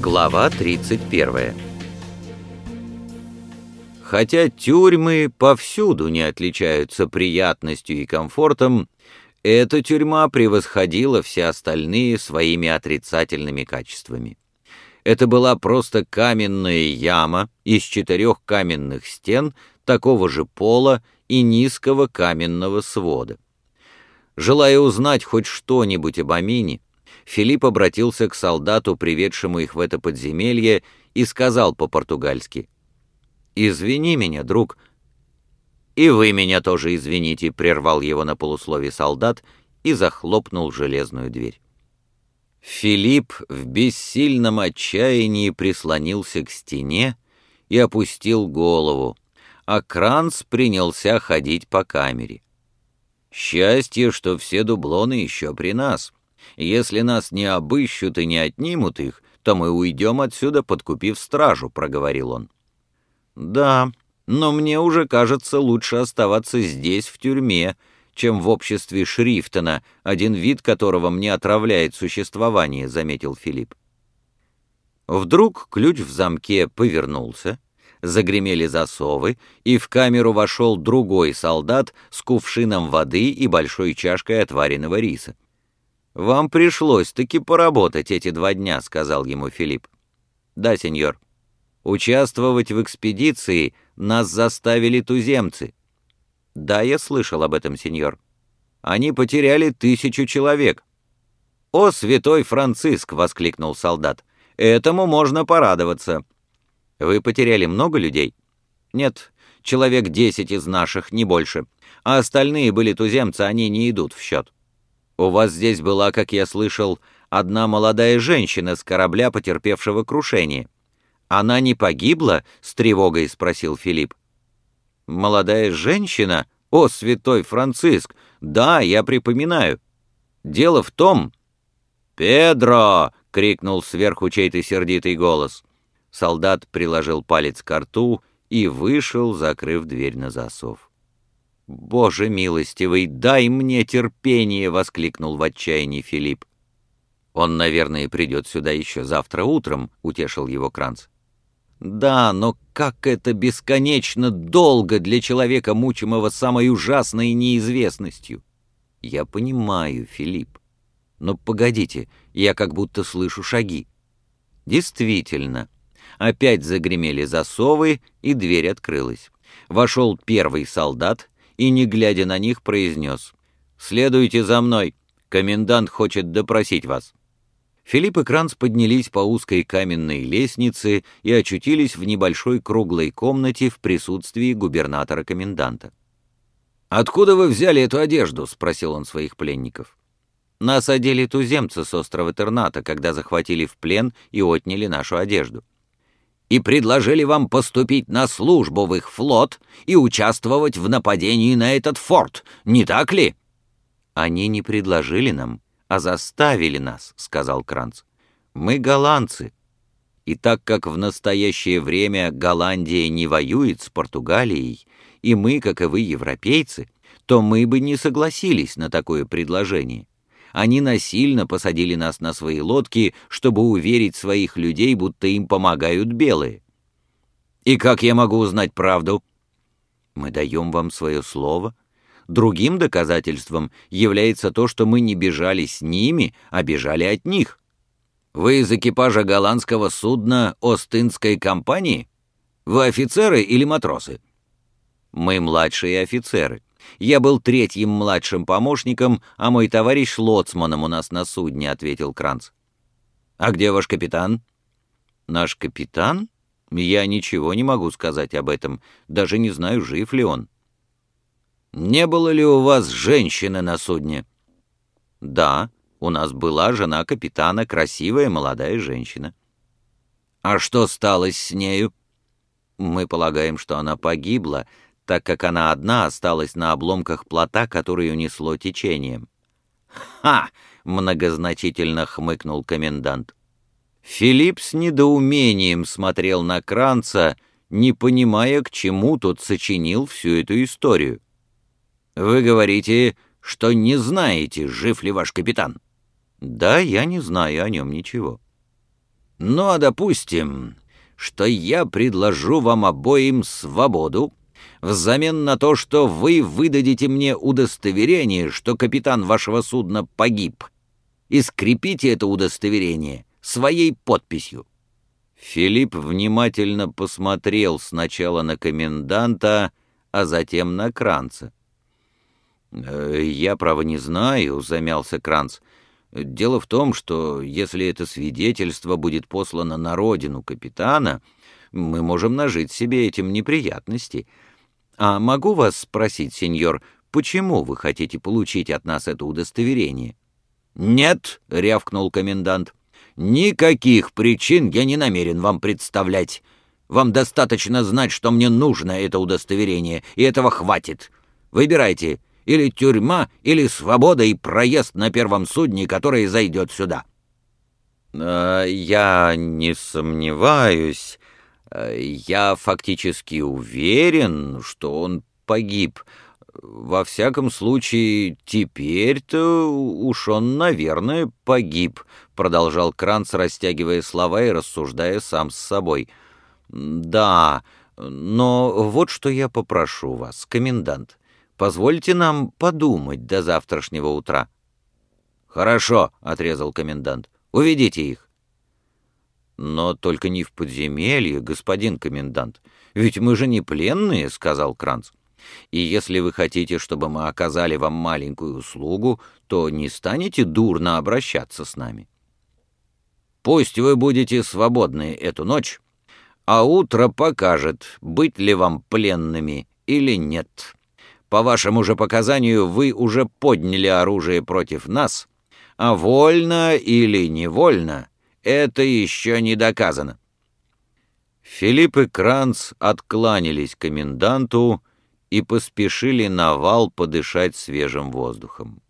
Глава 31 Хотя тюрьмы повсюду не отличаются приятностью и комфортом, эта тюрьма превосходила все остальные своими отрицательными качествами. Это была просто каменная яма из четырех каменных стен, такого же пола и низкого каменного свода. Желая узнать хоть что-нибудь об Амине, Филипп обратился к солдату, приведшему их в это подземелье, и сказал по-португальски, «Извини меня, друг». «И вы меня тоже извините», — прервал его на полуслове солдат и захлопнул железную дверь. Филипп в бессильном отчаянии прислонился к стене и опустил голову, а Кранц принялся ходить по камере. «Счастье, что все дублоны еще при нас. Если нас не обыщут и не отнимут их, то мы уйдем отсюда, подкупив стражу», — проговорил он. «Да, но мне уже кажется лучше оставаться здесь, в тюрьме, чем в обществе Шрифтона, один вид которого мне отравляет существование», — заметил Филипп. Вдруг ключ в замке повернулся, загремели засовы, и в камеру вошел другой солдат с кувшином воды и большой чашкой отваренного риса. «Вам пришлось таки поработать эти два дня», — сказал ему Филипп. «Да, сеньор. Участвовать в экспедиции нас заставили туземцы». «Да, я слышал об этом, сеньор. Они потеряли тысячу человек». «О, святой Франциск!» — воскликнул солдат. «Этому можно порадоваться». «Вы потеряли много людей?» «Нет, человек десять из наших, не больше. А остальные были туземцы, они не идут в счет». У вас здесь была, как я слышал, одна молодая женщина с корабля, потерпевшего крушение. Она не погибла?» — с тревогой спросил Филипп. «Молодая женщина? О, святой Франциск! Да, я припоминаю. Дело в том...» «Педро!» — крикнул сверху чей-то сердитый голос. Солдат приложил палец к рту и вышел, закрыв дверь на засов. «Боже милостивый, дай мне терпение!» — воскликнул в отчаянии Филипп. «Он, наверное, придет сюда еще завтра утром», — утешил его Кранц. «Да, но как это бесконечно долго для человека, мучимого самой ужасной неизвестностью!» «Я понимаю, Филипп. Но погодите, я как будто слышу шаги». Действительно, опять загремели засовы, и дверь открылась. Вошел первый солдат, и, не глядя на них, произнес «Следуйте за мной, комендант хочет допросить вас». Филипп и Кранц поднялись по узкой каменной лестнице и очутились в небольшой круглой комнате в присутствии губернатора-коменданта. «Откуда вы взяли эту одежду?» — спросил он своих пленников. «Нас одели туземцы с острова Терната, когда захватили в плен и отняли нашу одежду и предложили вам поступить на службу в их флот и участвовать в нападении на этот форт, не так ли?» «Они не предложили нам, а заставили нас», — сказал Кранц. «Мы голландцы, и так как в настоящее время Голландия не воюет с Португалией, и мы, как и вы, европейцы, то мы бы не согласились на такое предложение. Они насильно посадили нас на свои лодки, чтобы уверить своих людей, будто им помогают белые. И как я могу узнать правду? Мы даем вам свое слово. Другим доказательством является то, что мы не бежали с ними, а бежали от них. Вы из экипажа голландского судна Остинской компании? Вы офицеры или матросы? Мы младшие офицеры. «Я был третьим младшим помощником, а мой товарищ лоцманом у нас на судне», — ответил Кранц. «А где ваш капитан?» «Наш капитан? Я ничего не могу сказать об этом, даже не знаю, жив ли он». «Не было ли у вас женщины на судне?» «Да, у нас была жена капитана, красивая молодая женщина». «А что стало с нею?» «Мы полагаем, что она погибла, так как она одна осталась на обломках плота, который унесло течением. «Ха!» — многозначительно хмыкнул комендант. Филипп с недоумением смотрел на Кранца, не понимая, к чему тот сочинил всю эту историю. Вы говорите, что не знаете, жив ли ваш капитан. Да, я не знаю о нем ничего. Ну, а допустим, что я предложу вам обоим свободу взамен на то, что вы выдадите мне удостоверение, что капитан вашего судна погиб, и скрепите это удостоверение своей подписью. Филипп внимательно посмотрел сначала на коменданта, а затем на Кранца. «Э, «Я, право, не знаю», — замялся Кранц. «Дело в том, что если это свидетельство будет послано на родину капитана, мы можем нажить себе этим неприятности. А могу вас спросить, сеньор, почему вы хотите получить от нас это удостоверение?» «Нет», — рявкнул комендант, — «никаких причин я не намерен вам представлять. Вам достаточно знать, что мне нужно это удостоверение, и этого хватит. Выбирайте, или тюрьма, или свобода и проезд на первом судне, который зайдет сюда». «Э, «Я не сомневаюсь. Я фактически уверен, что он погиб. Во всяком случае, теперь-то уж он, наверное, погиб», — продолжал Кранц, растягивая слова и рассуждая сам с собой. «Да, но вот что я попрошу вас, комендант. Позвольте нам подумать до завтрашнего утра». «Хорошо», — отрезал комендант. «Уведите их». «Но только не в подземелье, господин комендант. Ведь мы же не пленные», — сказал Кранц. «И если вы хотите, чтобы мы оказали вам маленькую услугу, то не станете дурно обращаться с нами». «Пусть вы будете свободны эту ночь, а утро покажет, быть ли вам пленными или нет». По вашему же показанию, вы уже подняли оружие против нас, а вольно или невольно, это еще не доказано». Филипп и Кранц откланялись коменданту и поспешили на вал подышать свежим воздухом.